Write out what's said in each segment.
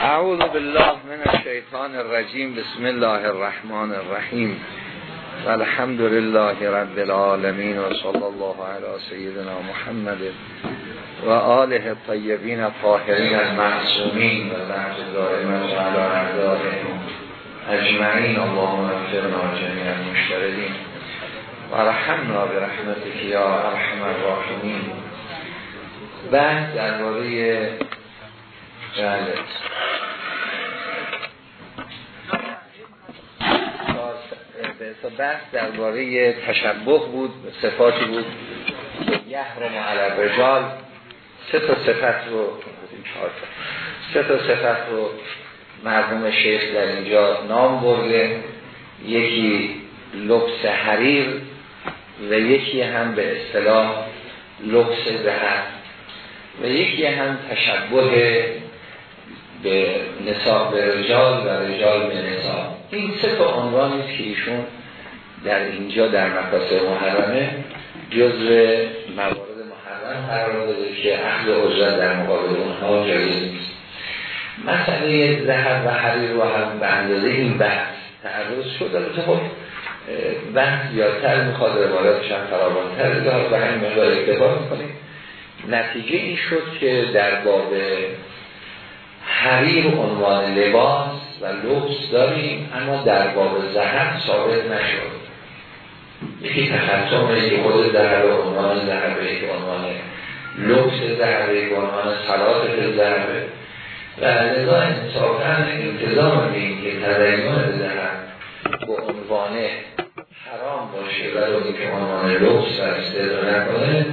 اعوذ بالله من الشیطان الرجیم بسم الله الرحمن الرحیم. والحمد لله رب العالمین و صلی الله علی سیدنا محمد و آله الطیبین الطاهرین المعصومین و بعد دائما و علی اعدائهم اجمعین. اللهم اغفرنا جميع المشتردین و رحمنا برحمتك یا ارحم الراحمین. بعد درباره بله. بحث درباره تشبه بود صفاتی بود. یحرم علی رجال سه تا صفت رو سه تا صفت رو مرحوم شیخ در اینجا نام برده. یکی لبس حریر و یکی هم به اصطلاح لبس ذهب و یکی هم تشبه به نصاب به رجال و رجال به نصاب این سه تا عنوانی که ایشون در اینجا در مقاصد محرمه جزء موارد محرم قرار داده که اخذ اجرت در مقابل اونها جایز نیست. مسئله ذهب و حریر رو هم به اندازه این بحث تعرض شد. البته خب بحث زیادتر می‌خواد روایاتش هم فراوانتر دار و همین مقدار اکتفا می‌کنیم نتیجه این شد که در باب حریر عنوان لباس و لبس داریم اما در باب زهر ثابت نشد. یکی تخصم یکی خود زهر و عنوان زهر یکی عنوان لبس زهر یکی عنوان صلات زهر و لذا انصافا انتظام این که تدیان زهر با عنوان حرام باشه و اونی که عنوان لبس و استعداد نکنه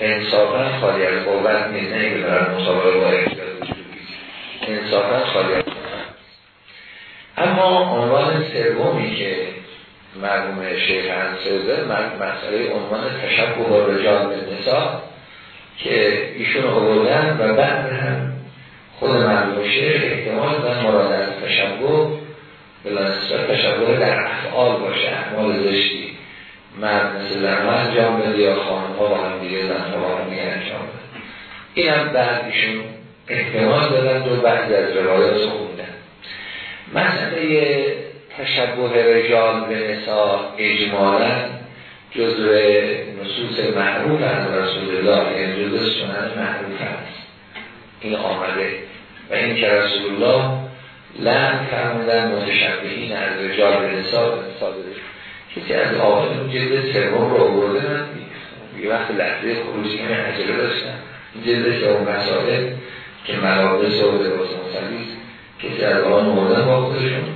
انصافا خالی از قوت نیست نه که برای مسابقه با انصافا خالی از اما عنوان سومی که مرحوم شیخ انصده مسئله عنوان تشبه و رجال به نسا که ایشون آوردن و بعد هم خود مرحوم شیخ احتمال دادن مراد از تشبه بلا تشبه در افعال باشه احمال زشتی. مرد مثل زنها انجام بده یا خانمها با هم دیگه زنها با هم دیگه انجام بده. این هم بعد ایشون احتمال دادن دو بعضی از روایات خوندن تشبه رجال به نسا اجمالا جزو نصوص معروف از رسول الله یعنی جزو سنت معروف هست این آمده. و این که رسول الله لن فرمودن متشبهین از رجال به نسا کسی از اون جلد سوم رو آورده من یه وقت لحظه خروجی همه عجله داشتن جلد سوم مسائل که ملابس و لباس مصلیز کسی از آن مردن با خودشون.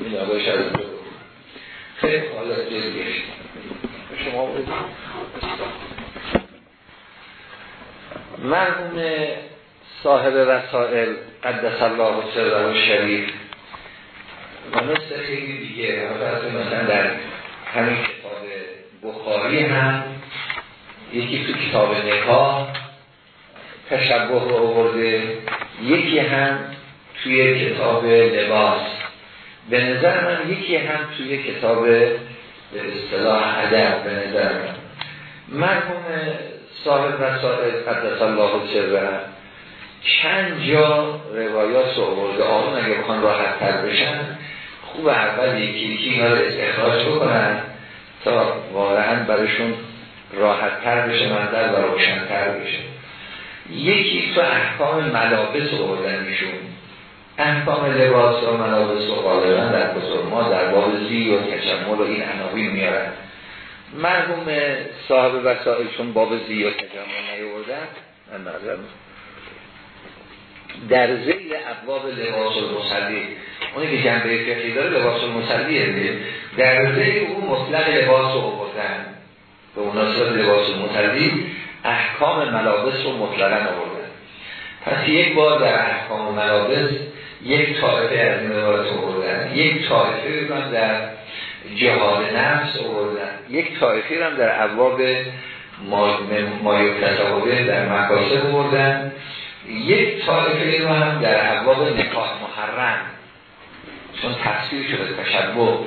این آقایش از دو خیلی حالا جلدش شما مرحوم صاحب رسائل قدس الله سر و شریف. و مثل خیلی دیگه. مثلا در همین کتاب بخاری هم یکی تو کتاب نکاح تشبه رو آورده. یکی هم توی کتاب لباس. به نظر من یکی هم توی کتاب به اصطلاح ادب به نظر من. مرحوم صاحب رسائل قدس الله سره چند جا روایات رو آورده. آمون اگه بخوان راحت تر بشن خوب اول یکی یکی اینا رو استخراج بکنن تا واقعا برشون راحت تر بشه مندر و روشن تر بشه. یکی تو احکام ملابس آوردن میشون احکام لباس و ملابس و غالبا در بزرگ ما در باب زی و تجمل و این عناوین میارن. مرحوم صاحب وسائلشون باب زی و تجمل نیاوردن. من نظر در زیل ابواب لباس المصلی. اونی که جنبه فقهی داره لباس المصلیه در زیل اون مطلق لباس رو آوردن. به مناسبت لباس المصلی احکام ملابس رو مطلقا آوردن. پس یک بار در احکام ملابس یک طایفه از روایت آوردن یک طایفه رو در جهاد نفس آوردن. یک طایفه هم در ابواب مایوکتابه در مقاصد آوردن. یک طایفه رو هم در ابواب نکاح محرم. چون تصویر شده تشبه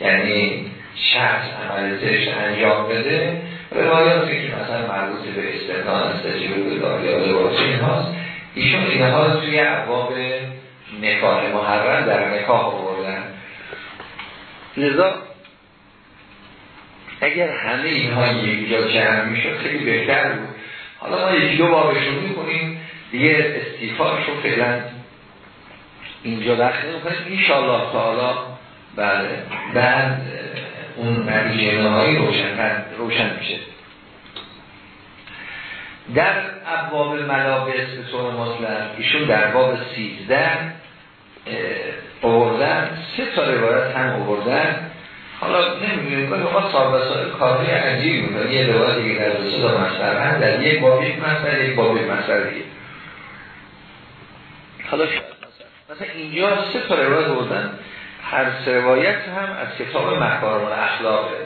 یعنی شخص عمل زشت انجام بده. روایاتی که مثلا مربوط به استثنان استجیب به داری یا لباس این هاست ایشون اینها توی ابواب نکاح محرم در نکاح آوردن. لذا اگر همه اینها یک جا جمع می‌شد خیلی بهتر بود. حالا ما یکی دو بابشون می‌کنیم دیگه استیفاشو فعلا اینجا داخل می‌کنیم. انشاءالله تعالی بله بعد اون نتیجه نهایی روشن روشن میشه. در ابواب ملابس به طور مطلق ایشون در باب 13 آوردن سه تا روایت هم آوردن حالا نمی‌دونیم که آقا صاحب وسائل کاری عجیبی بود. یه روایت دیگه در دو تا مصدر در یک باب یک مصدر یک باب مصدر دیگه. حالا مثلا اینجا سه تا روایت آوردن هر سه روایت هم از کتاب مکارم اخلاقه.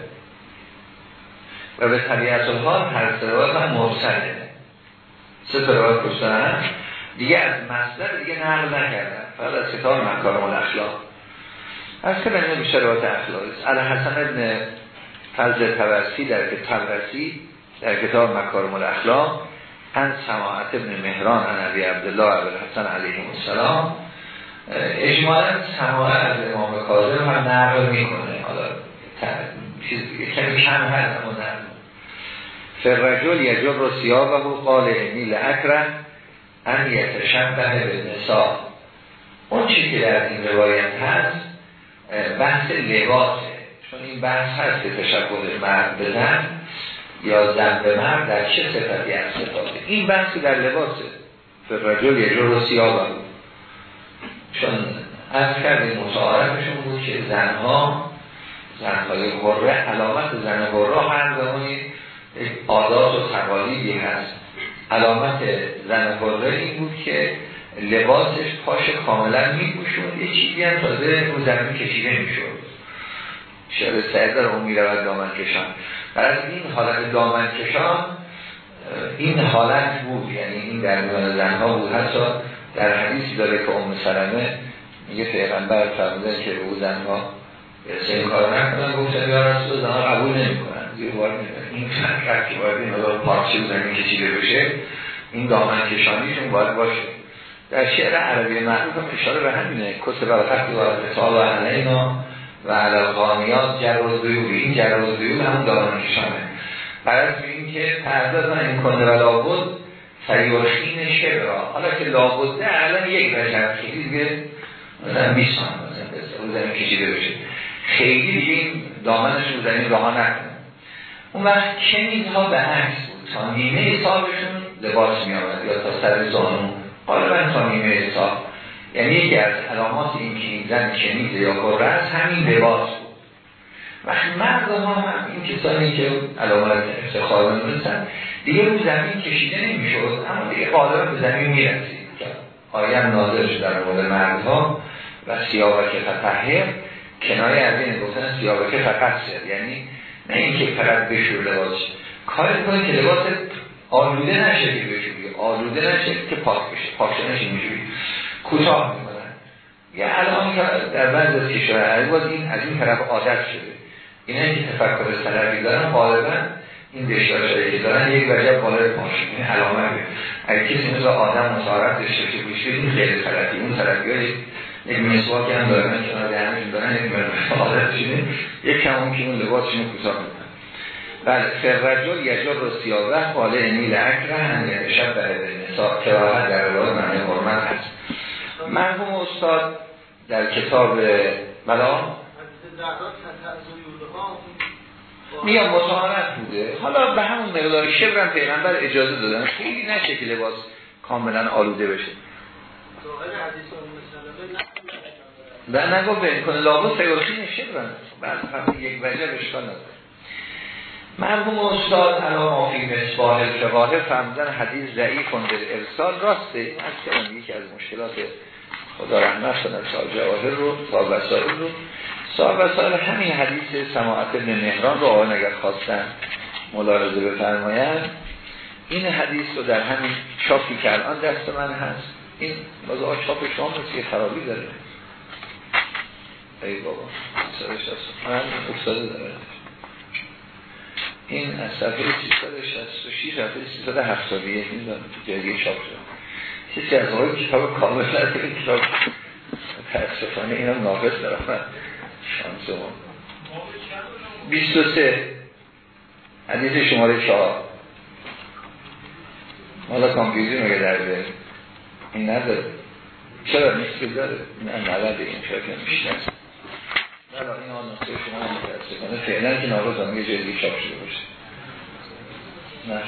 و به طبیعت الحال هر سه روایت هم مرسله. سه تا روایت کشتن. دیگه از مصدر دیگه نقل نکردن. فقط از کتاب مکارم الاخلاق از که بنده بیشتر روایت اخلاقی. است حسن ابن فضل تورسی در تورسی در کتاب مکارم الاخلاق ان سماعت ابن مهران ان عبی عبدالله عبد الحسن علیه السلام. اجمالا سماعت از امام کاظم هم نقل می‌کنه. حالا چیز کمی کم هست اما نقل. فرجل یجر رو سیابه و قال امی اکره ان یتشبه به نسا اون چی که در این روایت هست بحث لباسه. چون این بحث هست که تشبه مرد بزن یا زن به مرد در چه صفتی از صفاته. این بحثی در لباسه فرجل یجر رو سیابه چون از کردیم متعارفشون بود که زنها زنهای غره علامت زن غره هر زمانی عادات و تقالیدی هست. علامت زن غره این بود که لباسش پاش کاملا میپوشون یه چیزی هم تازه رو زمین کشیده می‌شود شعر سعید اون می‌رود دامن کشان. برای این حالت دامن کشان این حالت بود. یعنی این در میان زنها بود. حتی در حدیثی داره که ام سلمه میگه پیغمبر فرمودن که او زنها این کار نکنن. گفتن یا رسول زنها قبول نمی کنن زیر بار این فرق که باید این مدار پارچه زمین کشیده بشه این دامن کشانیشون باید باشه. در شعر عربی معروف هم اشاره به همینه. کتب خطی و اتصال و علینا و علالغانیات جر و این جر و دیوب همون دامن کشانه برای این که پرداز این کنه و لابد سریوشین شعر را. حالا که لابده الان یک رجب خیلی دیگه مثلا 20 سان مثلا زمین کشیده بشه. خیلی دیگه این دامنش رو زمین نکنه اون وقت ها به عکس بود. تا نیمه سالشون لباس می آمد یا تا سر زانو. تا نیمه سال یعنی یکی از علامات این که این زن کنیز یا قرص همین لباس بود. وقتی مرد ها هم این کسانی که علامت افتخار می‌دونستن دیگه رو زمین کشیده نمی‌شد. اما دیگه قادر به زمین می‌رسید. آیم نازل شد در مورد مردها و سیاوک فتحه کنایه از این گفتن سیاوک فقط یعنی نه اینکه فقط بشور لباس. کار کنید که لباس آلوده نشه که بشوری آلوده نشه که پاک بشه. پاک نشه میشوری کوتاه می‌کنن یه الان در بعض از کشور عربی این از این طرف عادت شده. اینا که تفکر سلبی دارن غالبا این دشتاشایی که دارن یک وجب بالای پاشه این علامه اگه کسی مثل آدم مصارف داشته که بوشه این خیلی طرفی اون طرفی های یک مسواکی هم دارن کنار دهنشون دارن یک عادتشونه یک کم اون که اون لباسشون کوتاه می‌کنن بله فرجل یجر رو سیاوه حاله امیل اکره هم یعنی شب به نسا کراهت در روای معنی حرمت هست. مرحوم استاد در کتاب بلا میگم متعارف بوده. حالا به همون مقدار شبرم پیغمبر اجازه دادن. خیلی نشه که لباس کاملا آلوده بشه. و نگو به کنه لابد سیارخین شبرم بعد فقط یک وجه بشکال نداره. مرحوم استاد علا مافی مصباح الفقاهه فرمودن حدیث ضعیف در ارسال راسته. از یکی از مشکلات خدا رحمت کنه جواهر رو صاحب وسائل رو. صاحب وسائل همین حدیث سماعت ابن مهران رو آقای اگر خواستن ملاحظه بفرماین این حدیث رو در همین چاپی که الان دست من هست این باز آقا چاپ شما مثل خرابی داره. ای بابا من افتاده داره. این از صفحه 366 صفحه 371 این تو جایی چاپ شد. کسی از آقای کتاب کامل نداره کتاب متاسفانه اینا ناقص دارم شانس ما. 23 حدیث شماره 4 مالا کامپیوزی مگه درده این نداره. چرا؟ نیست داره. نه نلده این شاید. بیشتر بلا این آن نقطه شما متاسفانه فعلا که ناقص هم یه جدی چاپ شده باشه.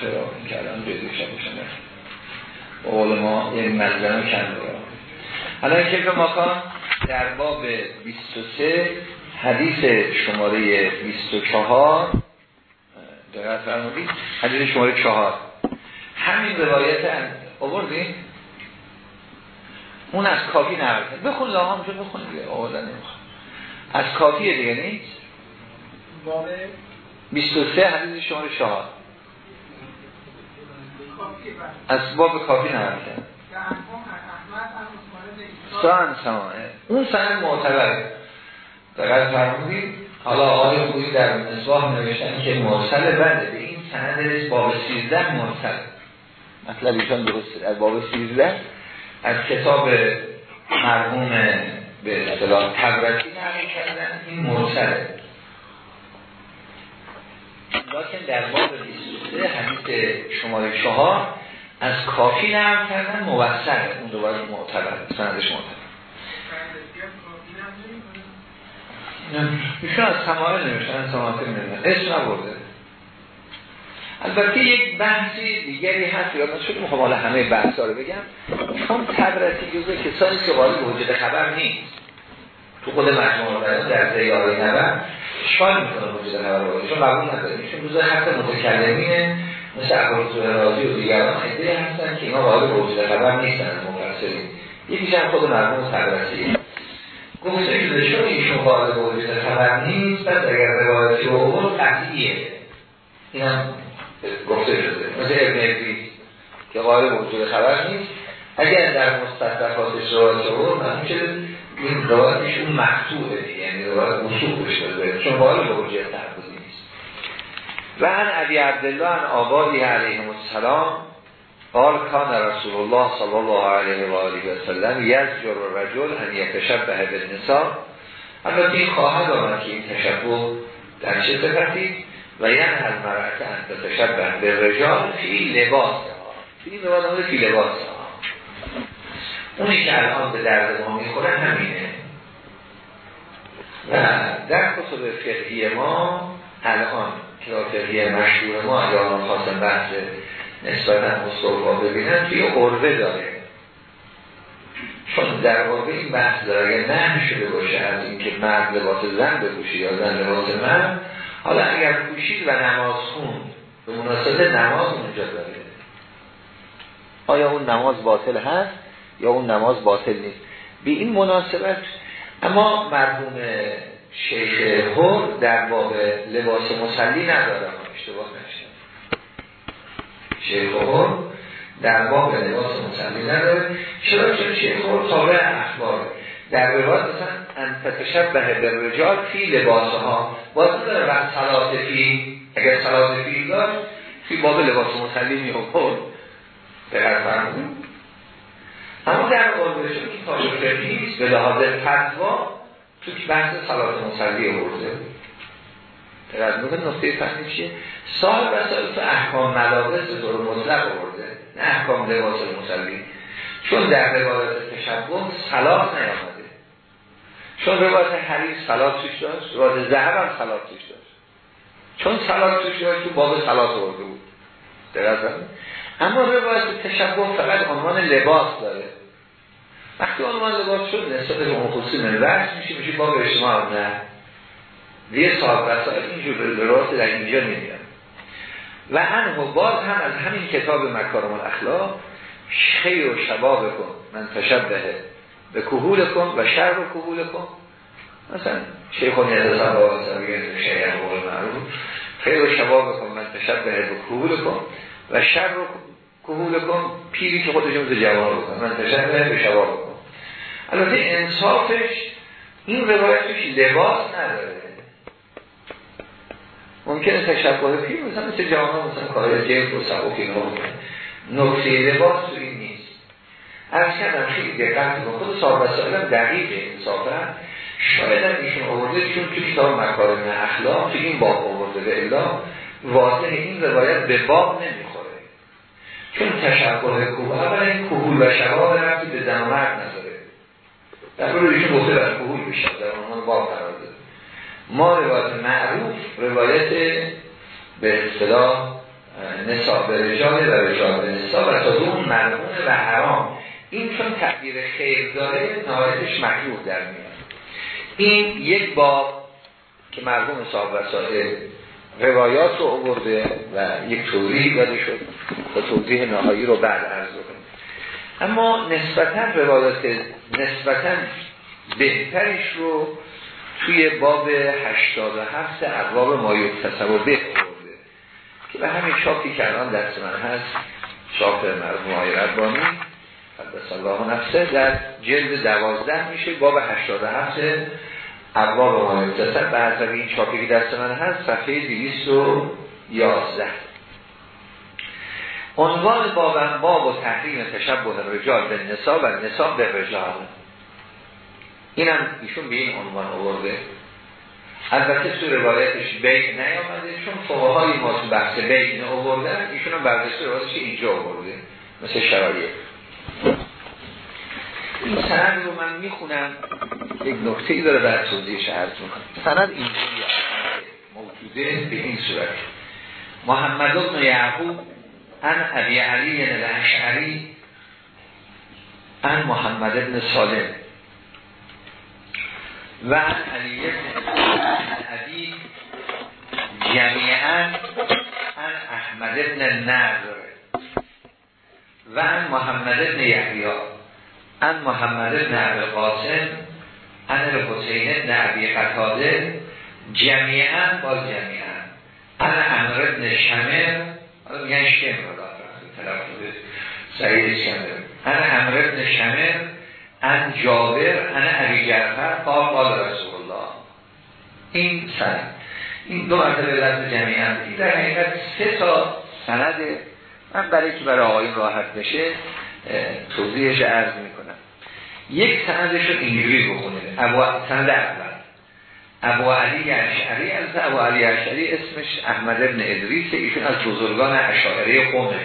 چرا؟ این که الان جدی چاپ با قول ما یه مزدن کم داره. حالا کیف ماکان در باب 23 حدیث شماره 24 دقیقت فرمودید حدیث شماره 4 همین روایت آوردیم اون از کافی نرده بخون لاهم شد بخون دیگه. آوردن از کافیه دیگه نیست؟ باب 23 حدیث شماره 4 از باب کافی نرده سان سمانه. اون سند معتبره. دقیق فرمودید حالا آقای خوبی در مصباح نوشتن که مرسل بده به این سند باب 13 مرسل. مطلب ایشان درسته. در باب 13 از کتاب مرحوم به اصطلاح تبرسی نقل کردن. این مرسله. لیکن در باب 23 حدیث شماره 4 از کافی نقل کردن موثره اون دوباره معتبر. سندش معتبر. ایشون از سماعه نمیشن. سماعه نمیشن اسم نبرده. البته یک بحثی دیگری هست یا شده می‌خوام حالا همه بحث رو بگم. چون تبرسی جزء کسانی که قابل وجود خبر نیست. تو خود مجموعه بیان در زیاره نبر شکال می‌کنه وجود خبر رو چون قبول نداره چون جزء حتی متکلمینه مثل عبارت رازی و دیگران خیلی هستن که اینا قابل وجود خبر نیستن از مفسرین یکیش هم خود مرموم تبرسی گفته شده چون ایشون قابل وجود خبر نیست پس اگر روایتی عمر قطعیه. این هم گفته شده. مثل ابن ابریز که قابل وجود خبر نیست. اگر در مستدرکاتش روایت عمر معلوم شده این روایتش اون یعنی روایت وصول شده چون قابل وجود تحبوزی نیست. و ان علی عبدالله ان آبادی علیه السلام قال کان رسول الله صلی الله علیه و آله و سلم یزجر رجل ان یتشبه بالنساء. اما این خواهد آمد که این تشبه در چه صفتی؟ و یعنی هر مرعت ان تشبه به رجال فی لباس ها. فی لباس ها فی لباس ها. اونی که الان به درد ما می‌خوره همینه. و در کتب فقهی ما الان کتاب فقهی مشهور ما اگر آن خواستم بحث نسبتا مصطفا ببینن توی عربه داره. چون در عربه این بحث داره اگر نه شده باشه از اینکه مرد لباس زن بپوشه یا زن لباس مرد حالا اگر پوشید و نماز خون به مناسبت نماز اونجا داره. آیا اون نماز باطل هست یا اون نماز باطل نیست؟ به این مناسبت اما مرحوم شیخ هر در باب لباس مسلی نداره اشتباه نشد شیخ هر در باب لباس مسلی نداره. چرا؟ چون شیخ هر تابع اخبار در روایت مثلا انفتشب به رجال فی لباس ها باز داره و صلات فی اگر صلات فی داشت فی باب لباس مسلی می آورد به هر فرمون. اما در شد که تاج فقهی به لحاظ فتوا تو که بحث صلات مسلی آورده. از میگه نقطه فهمی چیه؟ صاحب وسائل تو احکام ملابس به طور مطلق آورده نه احکام لباس مسلی. چون در روایت تشبه صلات نیامده. چون روایت حریف صلات توش داشت روایت زهر هم صلات توش داشت. چون صلات توش داشت تو باب صلات آورده بود. درست اما روایت تشبه فقط عنوان لباس داره. وقتی عنوان لباس شد نسبت به مخصوصی من میشه میشه باب اجتماع نه. دیگه صاحب وسائل اینجور روایت در اینجا نمیاد و انه باز هم از همین کتاب مکارم الاخلاق خیر و شباب کن من تشبه به کهول کن و شر و کهول کن. مثلا شیخون یتصاب و شیعه قول معروف. خیر شباب کن من تشبه به کهول کن و شر و کهول کن پیری که خودش مثل جواب کن من تشبه به شباب کن البته انصافش این روایتش لباس نداره. ممکنه تشبه پیر مثلا مثل جوان مثلا کارهای جلد و اینا نکته لباس تو این از کردم خیلی دقت کن خود صاحب وسائل دقیق انصافا شاید هم ایشون آورده چون تو کتاب مکارم اخلاق تو این باب آورده به الا واضح این روایت به باب نمی‌خوره. چون تشبه کوه اولا این کوهول و شباب رفتی به زن و مرد نداره در رو ایشون گفته بر کوهول بشه در عنوان باب قرار ما روایت معروف روایت به اصطلاح نسا به رجال و رجال به نسا و تا اون مرمون و حرام. این چون تقدیر خیر داره نهایتش مکروه در میاد. این یک باب که مرحوم صاحب وسائل روایات رو آورده و یک توضیح داده شد و توضیح نهایی رو بعد عرض کنیم اما نسبتا روایات نسبتا بهترش رو توی باب 87 ابواب مایوب تصور به که به همین چاپی که الان دست من هست چاپ مرحوم آقای ربانی. قدس الله نفسه در جلد دوازده میشه باب 87 ابواب ما متصل به حسب این چاپی که دست من هست صفحه 211 عنوان بابم باب و تحریم تشبه رجال به نسا و نسا به رجال اینم ایشون به این عنوان آورده. البته تو روایتش بیت نیامده چون فقهای ما تو بحث بیت نه آوردن ایشون هم برداشته روایتش اینجا آورده مثل شرایط. این سند رو من می‌خونم. یک نکته ای داره در توضیحش عرض می‌کنم. سند اینجوری موجوده به این صورت. محمد ابن یعقوب ان ابی علی الاشعری ان محمد ابن سالم. و علی ابن ابی جمیعا ان احمد ابن نظر و محمد ابن یحیی. ان محمد ابن عبی قاسم ان حسین ابن عبی قتاده جمیعا با جمیعا. ان امر ابن شمر حالا میگن شمر سعید شمر. ان امر ابن شمر ان جابر ان عبی جعفر قال رسول الله. این سند. این دو مرتبه لفظ جمیعا. این در حقیقت سه تا سنده. من برای که برای آقایون راحت بشه توضیحش عرض می‌کنم. یک سندش رو اینجوری بخونید. سند اول. ابو علی اشعری از ابو علی اشعری اسمش احمد ابن ادریس ایشون از بزرگان اشاعره قومه.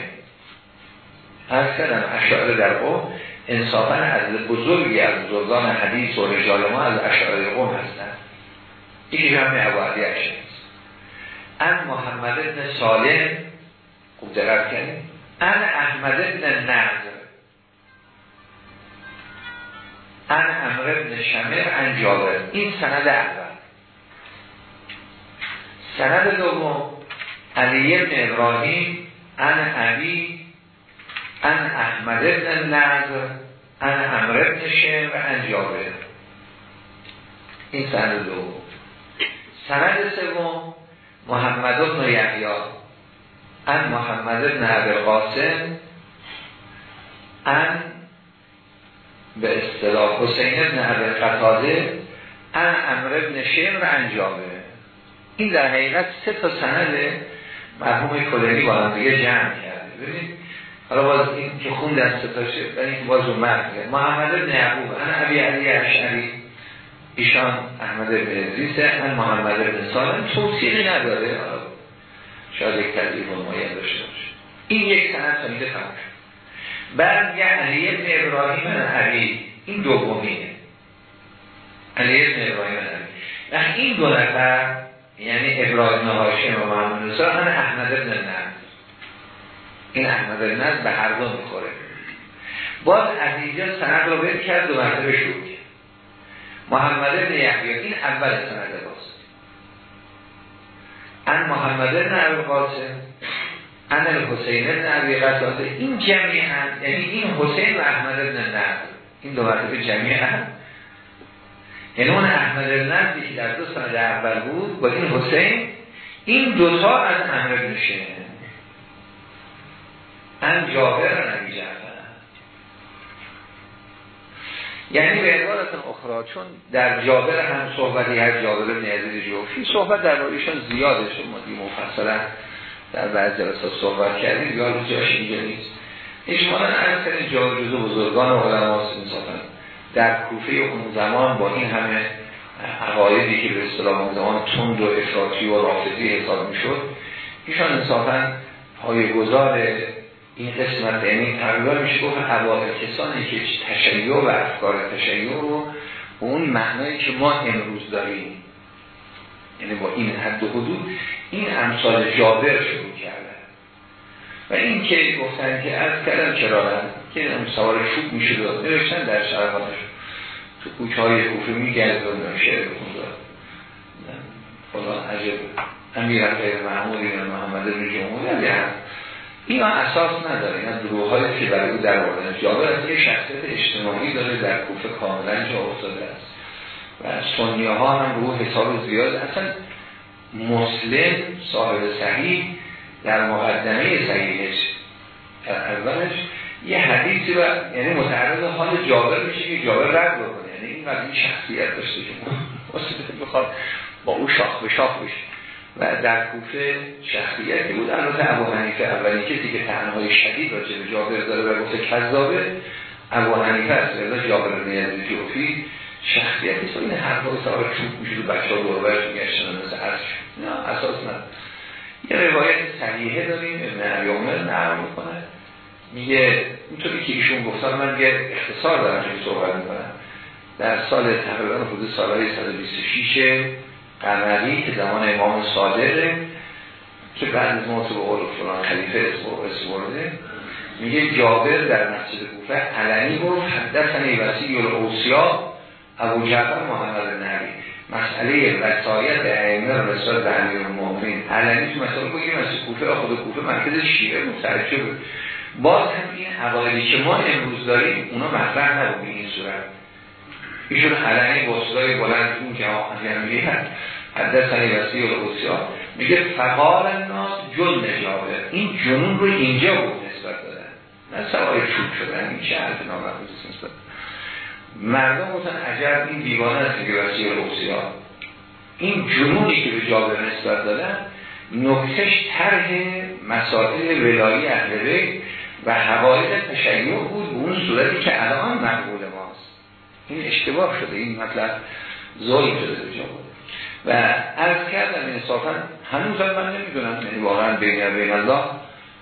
از کردم اشاعره در قوم. انصافا از بزرگی از بزرگان حدیث و رجال ما از اشاعره قوم هستن این جمع ابو علی اشعری ان محمد ابن سالم خوب دقت کنید ان احمد ابن نظر ان امر ابن شمر ان جابر این سند اول. سند دوم علی ابن ابراهیم ان علی ان احمد ابن نظر ان امر ابن شمر ان جابر. این سند دوم. سند سوم محمد ابن یحیی ان محمد ابن عبد القاسم ان به اصطلاح حسین ابن عبد قتاده ان امر ابن شمر انجامه این در حقیقت سه تا سند مرحوم کلینی با هم دیگه جمع کرده. ببینید حالا باز این که خون دست تاشه برای اینکه باز اون مرد محمد ابن یعقوب ان ابی علی اشعری ایشان احمد ابن ادریس ان محمد ابن سالم. توصیلی نداره. شاید یک و مایه داشته باشه. این یک سند تمام شد. بعد یه علی ابن ابراهیم علی این دومیه علی ابن ابراهیم علی این دو نفر یعنی ابراهیم هاشم و محمد رسول هم احمد ابن نز این احمد ابن نز به هر دو می‌خوره. باز از اینجا سند رو بیر کرد دو مرتبه شروع محمد ابن یحیی این اول سند باز. ان محمد ابن قاسم ان حسین ابن عبی قاسم این جمعیه یعنی این حسین و احمد ابن نظر این دو مرتبه جمعیه یعنی اون احمد ابن که در دو سند اول بود با این حسین. این دوتا از امر ابن شمر ان جابر نبی جعفر. یعنی به عبارت اخرى چون در جابر هم صحبتی هر جابر ابن عزیز جوفی صحبت در زیاده شما دی مفصلا در بعض جلسات صحبت کردیم یاد جاش اینجا نیست. اجمالا کنید جزو بزرگان و علماء انصافا در کوفه اون زمان با این همه عقایدی که به اصطلاح اون زمان تند و افراطی و رافضی حساب می‌شد ایشان انصافا گذار این قسمت یعنی تقریبا میشه گفت اوائل کسانی که تشیع و افکار تشیع رو اون معنایی که ما امروز داریم یعنی با این حد و حدود این امثال جابر شروع کردن و این که گفتن که از کردن چرا که سوار شوک میشه داد نوشتن در شرحاتش. تو کوچه های کوفه میگرد و شعر بخونده خدا عجب امیر غیر محمود این محمد بن جمهوری هست. اینا اساس نداره. اینا دروه های که برای او در آوردن. جابر از یه شخصیت اجتماعی داره در کوفه کاملا جا افتاده است. و سنیه ها هم رو حساب زیاد. اصلا مسلم صاحب صحیح در مقدمه صحیحش در اولش یه حدیثی و یعنی متعرض حال جابر میشه که جابر رد بکنه. یعنی این وقتی شخصیت داشته که مسلم بخواد با او شاخ به شاخ بشه. و در کوفه شخصیتی بود. البته ابو حنیفه اولین کسی که تنهای شدید راجع به جابر داره و گفته کذابه. ابو حنیفه رضا جابر بن جوفی شخصیتی است این حرفا سوار چوب میشه و بچه‌ها دور برش میگشتن مثل عرض نه اساس نه. یه روایت صحیحه داریم ابن ابی عمر نقل می‌کنه. میگه اینطوری که ایشون گفتن من یه اختصار دارم که صحبت می‌کنم. در سال تقریبا حدود سالهای 126 قمری که زمان امام صادقه که بعد از موت به قول فلان خلیفه اسم میگه جابر در مسجد کوفه علنی گفت حدثنی وسیع الاوسیا ابو جعفر محمد نبی. مسئله وسایت ائمه رو رسال به امیر المؤمنین علنی تو مثلا بگیم مسجد کوفه خود کوفه مرکز شیعه مترجم باز هم این حوایلی که ما امروز داریم اونا مطرح نبود این صورت. ایشون علنی با صدای بلند اون که آقایی هست. حدثنی وسیع الوسیا میگه فقال الناس جن جابر این جنون رو اینجا بود نسبت دادن. نه سوای چوب شدن این چه حرف نامحفوظ نسبت مردم گفتن عجب این دیوانه است که وسیع الوسیا این جنونی که به جابر نسبت دادن نکتش طرح مسائل ولایی اهل بیت و حوائل تشیع بود به اون صورتی که الان مقبول ماست. این اشتباه شده این مطلب ظلم شده به جابر و از کردم انصافا هنوز من نمی‌دونم یعنی واقعا بین بین الله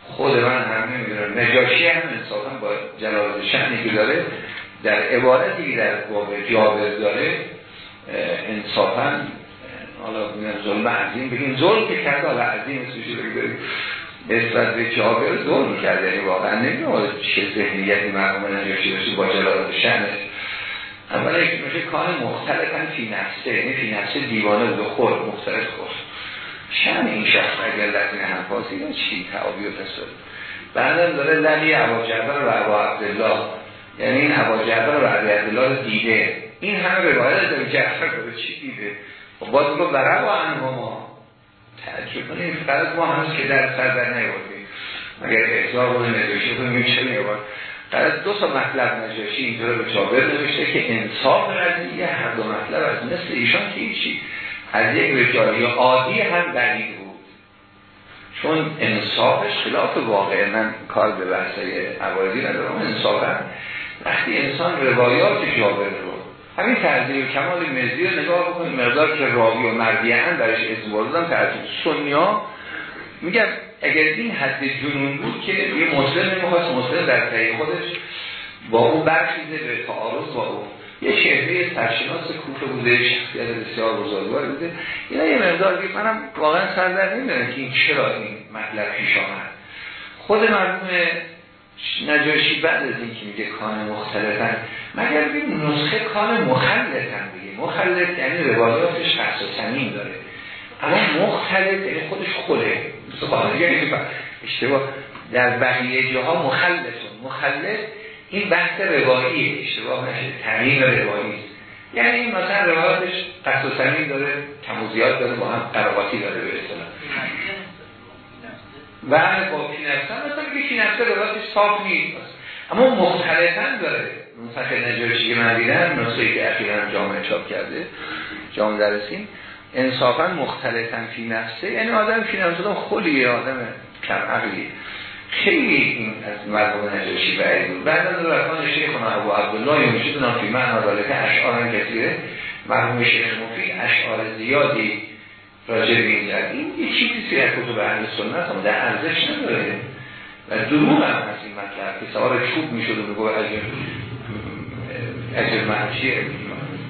خود من هم نمی‌دونم. نجاشی هم انصافا با جلال شعنی که داره در عبارتی در باب جابر داره انصافا حالا بگیم ظلم عظیم. بگیم ظلم که کرده حالا عظیم اسمشی بریم نسبت به جابر ظلم کرده یعنی واقعا نمی‌دونم چه ذهنیتی مرحوم نجاشی داشتی با جلال شعنش اولا یک میشه کار مختلفن فی نفسه یعنی فی نفسه دیوانه بود خور مختلف خور شن این شخص اگر لطین هنفاسی یا چی؟ تعابی و تصور بعدم داره للی عبا جعبر و عبا عبدالله. یعنی این عبا جعبر و عبا عبدالله رو دیده. این همه روایت داره جعفر رو چی دیده؟ و خب باز رو برای و ما تعجب کنیم فقط ما هنوز که در سر در نیوردیم مگر احضار رو نگوشی کنیم میشه نیوارد در دو تا مطلب نجاشی اینطور به چابر نوشته که انصاف قضیه هر دو مطلب از مثل ایشان که ایچی از یک رجالی عادی هم بعید بود. چون انصافش خلاف واقع من کار به بحثه عوایدی ندارم انصافا وقتی انسان روایات جابر رو همین تحضیل کمال مزدی رو نگاه بکنید مقدار که راوی و مردیعن برش اسم بردن تحضیل سنی ها میگم اگر این حد جنون بود که یه مسلم نمی‌خواست مسلم در طریق خودش با اون برخیزه به تعارض با اون. یه شهره سرشناس کوفه بوده شخصیت بسیار بزرگوار بوده. اینا یه مقدار که منم واقعا سردر نمی‌دونم که این چرا این مطلب پیش آمد. خود مرموم نجاشی بعد از این که میگه کان مختلفن مگر بیم نسخه کان مخلطن بگه مخلط یعنی روایاتش خص و داره. اما مختلف یعنی خودش خوده. یعنی اشتباه. در بقیه جاها مخلصون مخلص این بحث روایی اشتباه نشه. تمیم روایی. یعنی این مثلا روایاتش قصد و سمین داره کموزیات داره با هم قراباتی داره به و کی نفسن مثلا که کی نفسه روایاتش صاف نیست. اما مختلفا داره. نسخه نجاشی که من دیدم نسخه که اخیرا جامعه چاپ کرده جامعه درسین انصافا مختلفا فی نفسه یعنی آدم فی نفسه خلیه آدم کم عقلی. خیلی این از مرحوم نجاشی بعید بود. بعد از رفتان شیخ ابو عبدالله یمشید نام فی معنا ذالک اشعار کثیره. مرحوم شیخ مفید اشعار زیادی راجع به این زد این یه چیزی سیر کتب اهل سنت هم در ارزش نداره. و دروغ هم هست این مطلب که سوار چوب می‌شد و بگو از اجر محشی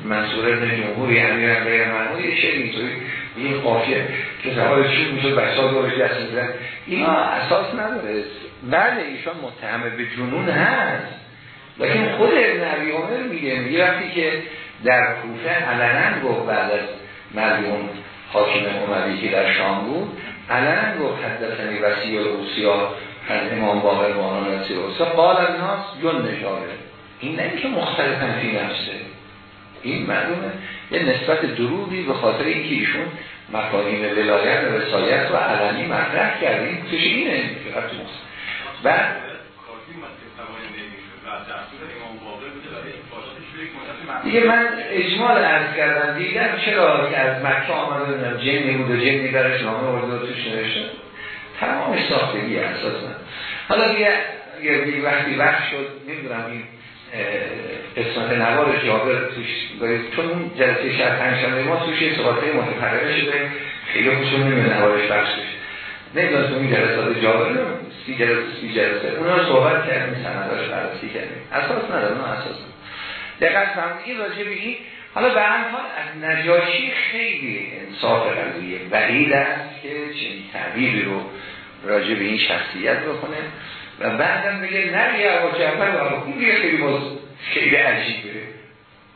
منصور ابن جمهوری امیر غیر معمول یه شعر اینطوری. این قافیه که سوار چوب می‌شد بچه ها دورش دست میزن اینا اساس نداره. بله ایشان متهمه به جنون هست. لیکن خود ابن عبی عمر میگه میگه وقتی که در کوفه علنا گفت بعد از مرگون حاکم عمری که در شام بود علنا گفت حدثنی وسیع روسیا از امام باقر بانان وسیع روسیا. قال از ناس جن نشاره این نه که مختلفا فی نفسه. این معلومه. یه نسبت درودی به خاطر اینکه ایشون مفاهیم ولایت و رسایت و علنی مطرح کردیم توش اینه بعد دیگه من اجمال عرض کردم دیگر چرا که از مکه آمده بودم جنی بود و جنی برش نامه ورده و توش نوشته تمام ساختگی اساسا حالا دیگه اگر وقتی وقت شد نمی‌دونم این قسمت نوار جابر توش دارید. چون اون جلسه شهر پنجشنبه ما توش یه صحبته متفرقه شده. خیلی خوشون نمیده نوارش بخش بشه. نمی‌دونم تو این جلسات جابر سی جلسه سی جلسه. اونا صحبت کردیم سنداش بررسی کردیم. اساس نداره نه اساس دقت فرمودید این راجع به این. حالا به حال از نجاشی خیلی انصاف قضیه بعید است که چنین تعبیری رو راجع به این شخصیت بکنه و بعدم بگه نه یا ابو جعفر و ابو دیگه خیلی باز خیلی عجیبه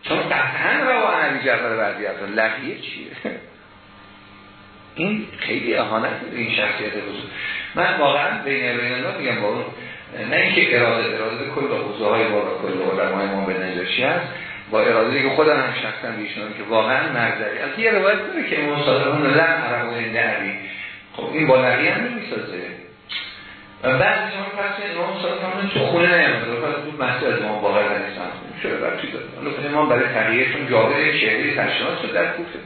چون قطعا رو علی جعفر بعدی از لقیه چیه؟ این خیلی اهانت این شخصیت بزرگ. من واقعا بین بین میگم با اون نه اینکه اراده اراده کل حوزه های بالا کل علمای ما به نجاشی هست. با اراده که خودم هم شخصا بیشنم که واقعا مرزری از یه روایت داره که امام صادق اون لم عرب و علی خب این با نقی هم نمی‌سازه. و بعد شما پس امام صادق هم تو خونه نیامده. پس تو مسجد از امام باقر نیستن چرا برچی داره حالا امام برای تغییر چون جابر شهری سرشناس شد در کوفه.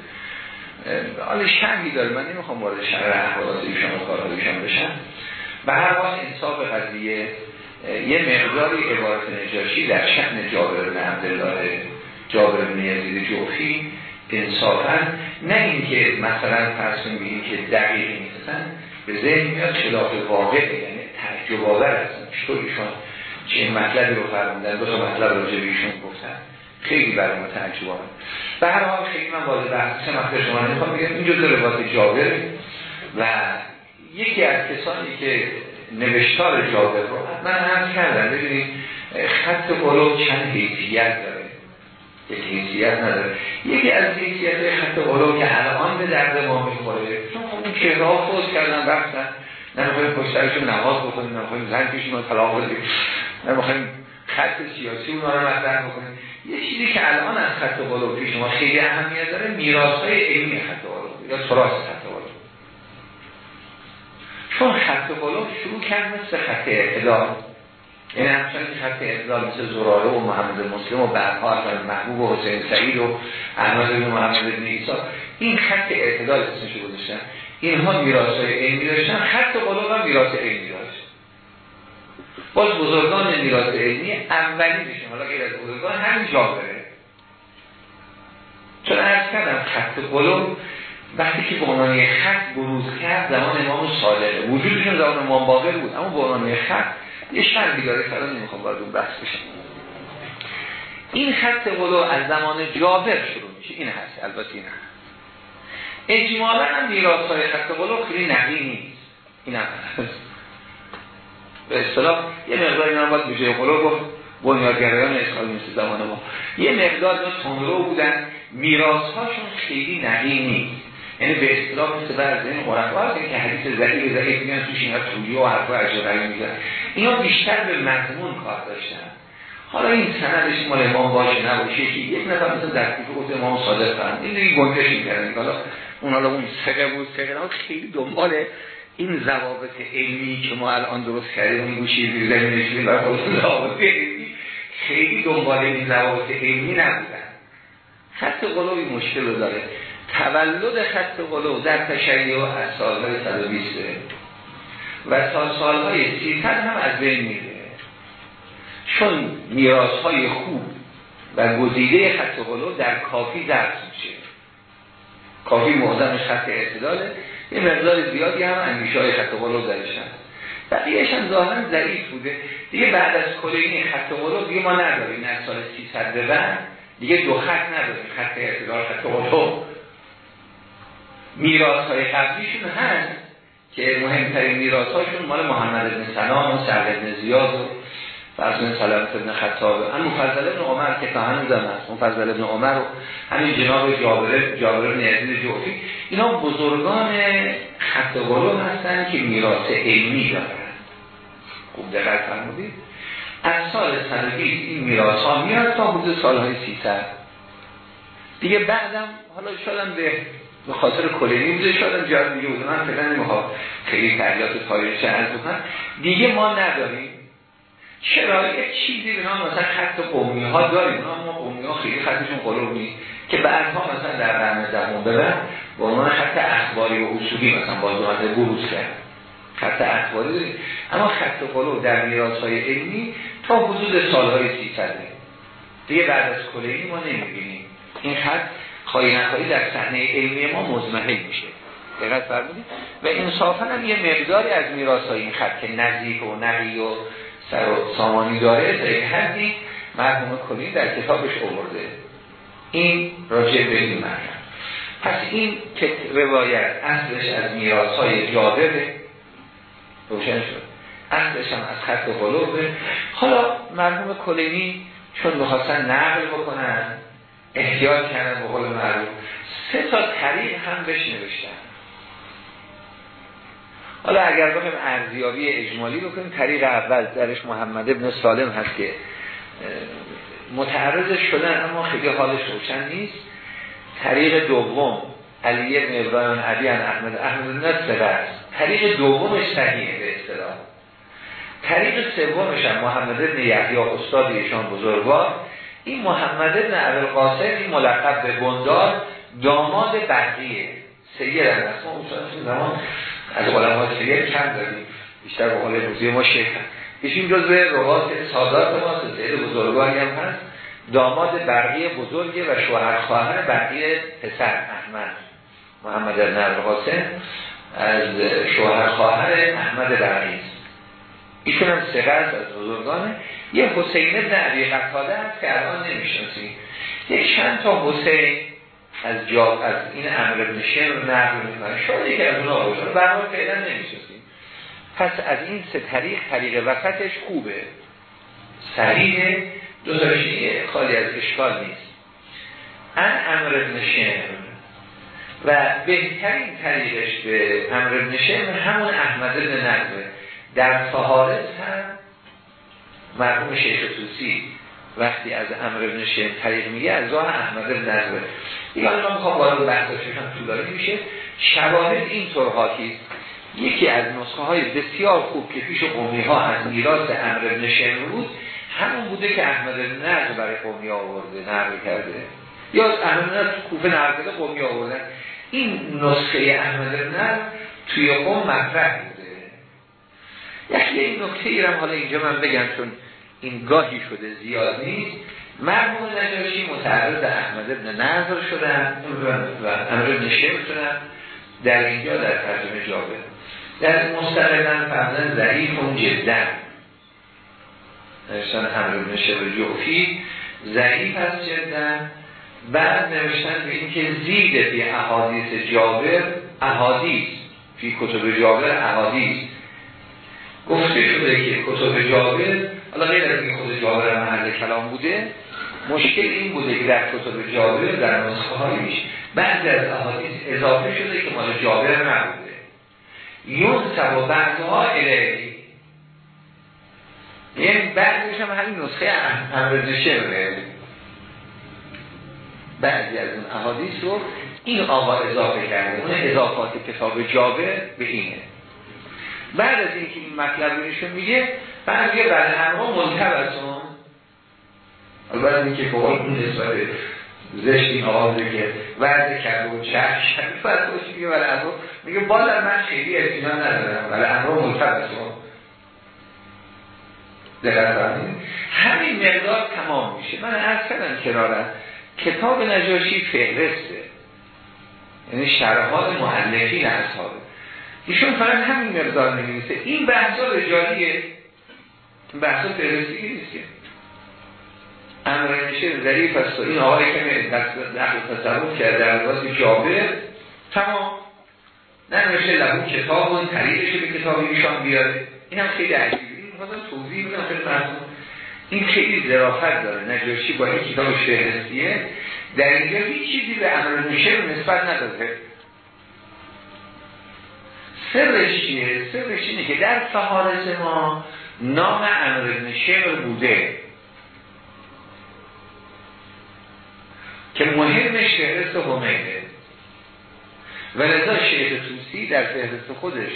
حالا شرحی داره. من نمی‌خوام وارد شرح احوالات ایشان و کارهایشان بشم. به هر حال انصاف قضیه یه مقداری عبارت نجاشی در شأن جابر بن عبدالله جابر بن یزید جوفی انصافا نه اینکه مثلا فرض کنیم که دقیق نیستن به ذهن میاد خلاف واقع یعنی تعجب آور هستن چطور ایشون چه مطلبی رو فرمودن؟ دو تا مطلب راجع به ایشون گفتن. خیلی برای ما تعجب آور به هر حال خیلی من وارد بحث شما نمی‌خوام بگم. این جزء روایت جابر و یکی از کسانی که نوشتار جابر رو من هم کردم ببینید خط قلوب چند حیثیت داره؟ یک حیثیت نداره. یکی از حیثیت خط قلوب که الان به درد ما می‌خوره چون خب اون چهره ها فوز کردن رفتن. نمی‌خوایم پشترشون نماز بکنیم نمی‌خوایم زنکشون رو طلاق بدیم نمی‌خوایم خط سیاسی اونها رو مطرح بکنیم. یه چیزی که الان از خط قلوب که شما خیلی اهمیت داره میراث های علمی خط قلوب یا تراث چون خط قلوب شروع کرد مثل خط اعتدال. یعنی همچنان خط اعتدال مثل زراره و محمد مسلم و بعدها از محبوب و حسین سعید و احمد بن محمد بن ایسا این خط اعتدال اسمش گذاشتن. اینها میراث های علمی داشتن. خط قلوب هم میراث علمی داشت. باز بزرگان میراث علمی اولی میشه حالا غیر از بزرگان همین جا بره چون عرض کردم خط قلوب وقتی که عنوان خط بروز کرد زمان امام صادقه وجودشون زمان امام باقر بود. اما عنوان خط یه شرقی داره که نمی‌خوام وارد اون بحث بشم. این خط قلو از زمان جابر شروع میشه. این هست. البته این هست. اجمالا هم میراث های خط قلو خیلی نقی نیست. این هم به اصطلاح یه مقدار اینا باید بجای قلو گفت بنیادگرایان اسحاق مثل زمان ما. یه مقدار تندرو بودن. میراث هاشون خیلی نقی نیست. یعنی به اصطلاح مثل بعض این قرآن که حدیث ضعیف ضعیف میان توش اینا توجیه و حرفا عجیبی می‌زنن. اینا بیشتر به مضمون کار داشتن. حالا این سندش مال امام باشه نباشه که یک نفر مثل در کوفه گفت امام صادق فرمود این دیگه گنجش می‌کردن. حالا اون حالا اون سقه بود سقه خیلی دنبال این ضوابط علمی که ما الان درست کردیم اون گوشی زیر زمین خود ضوابط علمی خیلی دنبال این ضوابط علمی نبودن. خط قلوبی مشکل رو داره. تولد خط قلو در تشریع و از سالهای 120 و تا سالهای سیصد هم از بین میره. چون میراث های خوب و گزیده خط قلو در کافی درس میشه. کافی معظمش خط اعتداله. یه مقدار زیادی هم اندیشه های خط قلو درش هست. بقیهش هم ظاهرا ضعیف بوده. دیگه بعد از کلینی خط قلو دیگه ما نداریم. از سال 300 به بعد دیگه دو خط نداریم. خط اعتدال خط قلو میراث های قبلیشون هست که مهمترین میراث هاشون مال محمد بن سلام و سعد بن زیاد و فرزن سلامت ابن خطابه هم مفضل ابن عمر که تا هنوز هم هست مفضل ابن عمر و همین جناب جابر جابر بن یزید جوفی اینا بزرگان خط قلو هستن که میراث علمی دارن. خوب دقت فرمودید. از سال 120 این میراث ها میاد تا حدود سالهای 300 دیگه بعدم حالا شدم به به خاطر کلینی بوده. شدم جواب دیگه بوده من فعلا نمی‌خواد خیلی تحلیات تاریخی عرض بکنم دیگه ما نداریم. چرا؟ یک چیزی به نام مثلا خط قومی ها داریم. اونا ما قومی ها خیلی خطشون قلوب نیست که بعدها مثلا در قرن دهم ببر با عنوان خط اخباری و اصولی مثلا باز اومده بروز کرد. خط اخباری داریم. اما خط قلوب در میراث های علمی تا حدود سالهای سی دیگه بعد از کلینی ما نمی‌بینیم. این خط خواهی نخواهی در صحنه علمی ما مزمحل میشه. دقت فرمودید؟ و انصافا هم یه مقداری از میراث های این خط که نزدیک و نقی و سر و سامانی داره یک حدی مرحوم کلی در کتابش آورده. این راجع به این مرحوم پس این روایت اصلش از میراث های جابره روشن شد. اصلش هم از خط قلوبه حالا مرحوم کلینی چون می‌خواستن نقل بکنن احتیاط کردن به قول معروف. سه تا طریق هم بهش نوشتن. حالا اگر بخوایم ارزیابی اجمالی بکنیم طریق اول درش محمد ابن سالم هست که متعرض شدن اما خیلی حالش روشن نیست. طریق دوم علی ابن ابراهیم علی احمد احمد نصر است طریق دومش صحیحه به اصطلاح. طریق سومش هم محمد ابن یحیی استاد ایشان بزرگوار. این محمد ابن عبدالقاسم این ملقب به بندار داماد بقیه سید هم هست ما اون زمان از علماء سید کم داریم بیشتر به قول روزی ما شیخ هم ایشون جزء روات سادات ما سید بزرگانی هم هست. داماد برقی بزرگه و شوهر خواهر برقی پسر احمد. محمد ابن عبدالقاسم از شوهر خواهر احمد است. ایشون هم سقرد از بزرگانه. یه حسین ابن عبی قطاده هست که الان نمی‌شناسیم. یک چند تا حسین از جا از این امر ابن شمر نقل می‌کنه شاید یکی از اونها باشه. برنامه فعلا نمی‌شناسیم. پس از این سه طریق طریق وسطش خوبه. سریع دو خالی از اشکال نیست. ان امر ابن شمر و بهترین طریقش به امر ابن شمر همون احمد ابن نقبه در فهارس هم مرحوم شیخ توسی وقتی از امر ابن شیم طریق میگه از راه احمد ابن نظره دیگه ما می‌خوام وارد هم طولانی میشه. شواهد این طور یکی از نسخه های بسیار خوب که پیش قومی ها از امر ابن شیم بود همون بوده که احمد ابن نظر برای قومی آورده نقل کرده. یا احمد نظر تو کوفه نقل قومی آوردن این نسخه احمد نظر توی قوم مطرح بوده یکی این نکته ایرم حالا اینجا من بگم چون این گاهی شده زیاد نیست. مرمون نجاشی متعرض احمد ابن نظر شدن و امر ابن شدن. در اینجا در ترجمه جابه در مستقلن فرزن ضعیف اون جدن نوشتن امر ابن شبه جوفی ضعیف از جدن بعد نوشتن به این که زید بی احادیث جابر احادیث. فی کتب جابر احادیث. گفته شده که کتب جابر حالا غیر از این خود جابر محل کلام بوده. مشکل این بوده که در کتب جابر در نسخه های میشه بعضی از احادیث اضافه شده که مال جابر نبوده. یون سب و بعضها الهی یعنی بعضیش هم همین نسخه امرزشه بعضی از اون احادیث رو این آقا اضافه کرده اون اضافات کتاب جابر به اینه. بعد از اینکه این مطلب رو نشون میگه بعد یه بعد انواع منتبسون البته اینکه که اون نسبت زشت این آقازه که ورد کرده و چهر کرده فرد باشی میگه ولی امرو میگه بالا من خیلی اطمینان ندارم ولی امرو ملتبس دقیق همین مقدار تمام میشه. من از کردم کنارم کتاب نجاشی فهرسته. یعنی شرحات محلفین اصحابه. ایشون فقط همین مقدار نمیسه این بحثا رجالیه بحثا فهرستی نیست که امر میشه ظریف است این آقای که دخل تصرف کرده در واسه جابر تمام نمیشه لبون کتاب و طریقش به کتاب ایشان بیاره. این هم خیلی عجیبه. این می‌خواستم توضیح بدم خیلی این خیلی ظرافت داره نجاشی با این کتاب فهرستیه. در اینجا هیچ چیزی به امر میشه نسبت نداده سرش چیه؟ سرش اینه که در فهارس ما نام امر ابن بوده. که مهمش فهرست همینه و لذا شیخ توسی در فهرست خودش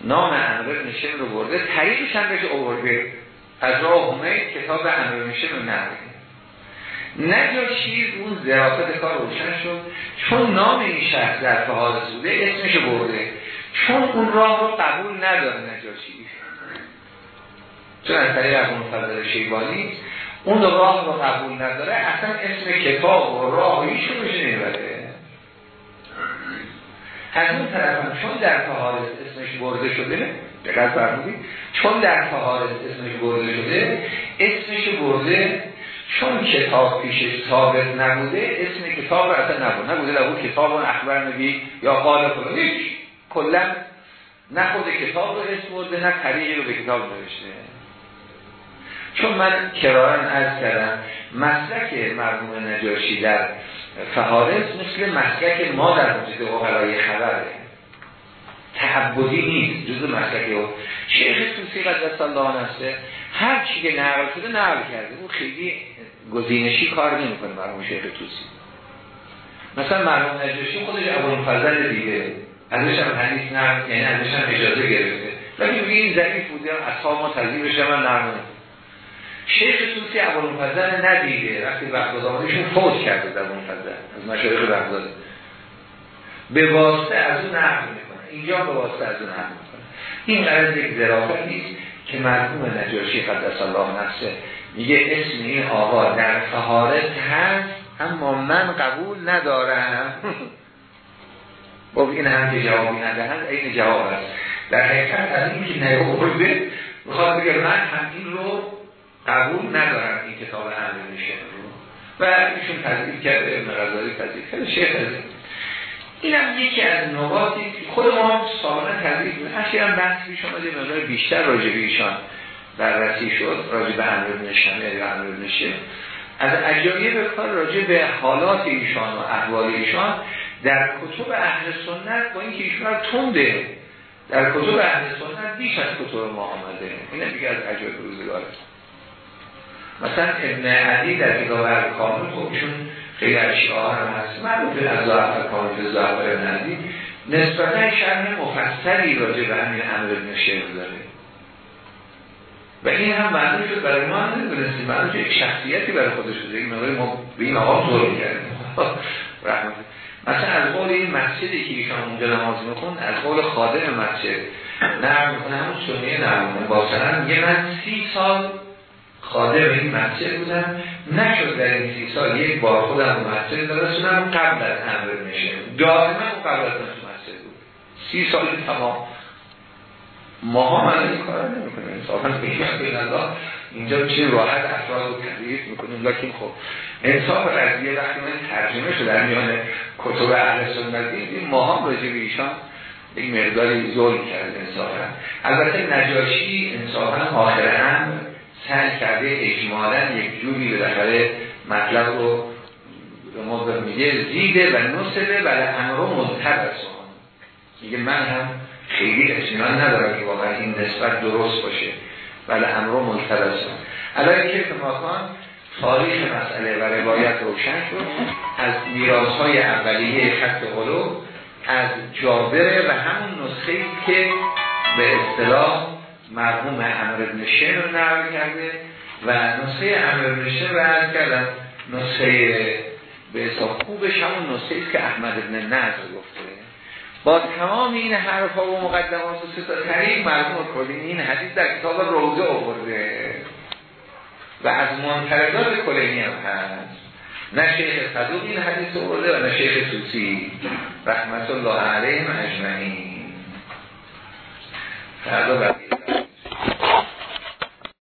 نام امر ابن رو برده. طریقش هم بهش آورده. از راه همین کتاب امر ابن رو نرده نجاشی اون ذرافت کار روشن شد چون نام این شخص در فهاد سوده اسمش برده. چون اون راه رو قبول نداره نجاشی. چون از طریق از فضل شیبانی اون راه رو قبول نداره اصلا اسم کتاب و راه ایشون بشه نمی‌بره. از اون طرف هم چون در فهارس اسمش برده شده دقیق فرمودید چون در فهارس اسمش برده شده اسمش برده چون کتاب پیشش ثابت نبوده اسم کتاب رو اصلا نبود. نبوده لبود کتاب و اخبر نبی یا قال هیچ. کلا نه خود کتاب رو اسم برده نه طریقی رو به کتاب نوشته. چون من کرارن از کردم مسلک مرموم نجاشی در فهارس مثل مسلک ما در مجد اقلای خبره. تحبودی نیست جز مسلک او. شیخ توسی قدس الله نفسه هر چی که نقل شده نقل کرده. اون خیلی گزینشی کار نمی‌کنه مرحوم شیخ توسی. مثلا مرحوم نجاشی خودش ابو فضل دیگه. ازش هم حدیث نقل یعنی ازش هم اجازه گرفته. ولی میگه این ضعیف بوده اصحاب ما تذیبش من نقل شیخ توسی ابو فضل ندیده. وقتی بغداد آمدشون فوت کرده در ابو فضل از مشایخ بغداد. به واسطه از اون نقل می‌کنه. اینجا به واسطه از اون نقل می‌کنه. این قرار یک ظرافت نیست که مرحوم نجاشی قدس الله نفسه. میگه اسم این آقا در فهارت هست اما من قبول ندارم. با این هم که جوابی ندهند این جواب هست در حقیقت از این که نیاورده می‌خواد بگه من هم این رو قبول ندارم این کتاب امر میشه و ایشون تذیب کرده ابن غزالی تذیب کرده شیخ تذیب این هم یکی از نقاطی خود ما هم سابقا تذیب هرچی هم بحث پیش آمده بیشتر راجع به ایشان بررسی شد راجع به ابن شمیع یا امر ابن از به کار راجع به حالات ایشان و احوال ایشان در کتب اهل سنت با اینکه ایشان رو تونده در کتب اهل سنت بیش از کتب ما آمده. این دیگه از عجایب روزگاره. مثلا ابن عدی در کتاب کامل خب ایشون خیلی از شعار هم هست. مربوط از کامل ضعف ابن عدی. نسبتا شرح مفصلی راجع به همین امر ابن داره. و این هم معلوم شد برای ما نمی‌دونستیم. معلوم شد یک شخصیتی برای خودش شده این ما به این آقا ظلم کردیم. رحمت مثلا از قول این مسجدی که ایشان اونجا نماز میخون از قول خادم مسجد نرم می‌کنه همون سنیه نرم می‌کنه. با یه من سی سال خادم این مسجد بودم. نشد در این سی سال یک بار خودم مسجد درستونم قبل از امر میشه. دائما قبل از مسجد بود. سی سال تمام. ما هم این کار نمی‌کنیم. انصافا بگیم الله اینجا چه راحت افراد رو تدریس می‌کنیم. لکن خب انصاف قضیه وقتی من ترجمه شده در میان کتب اهل سنت دیدیم ما هم راجع به ایشان یک مقداری ظلم کرده انصافا. البته نجاشی انصافا آخر هم سعی کرده اجمالا یک جوری به داخل مطلب رو به میگه زیده و نصبه و امرو ملتبسون میگه من هم خیلی اطمینان ندارم که واقعا این نسبت درست باشه. ولی امرو ملتبسه الان که اتفاقا تاریخ مسئله و روایت روشن شد. از میراث های اولیه خط قلو از جابره و همون نسخه که به اصطلاح مرحوم امر ابن شن رو نقل کرده و نسخه امر ابن شن رو کردن نسخه به حساب خوبش همون نسخه که احمد ابن نظر گفته. با تمام این حرفا و مقدمات و ستا طریق مرموم کلینی این حدیث در کتاب روزه آورده. و از منتردات کلینی هم هست. نه شیخ صدوق این حدیث آورده و نه شیخ توسی رحمت الله علیه مجمعین فردا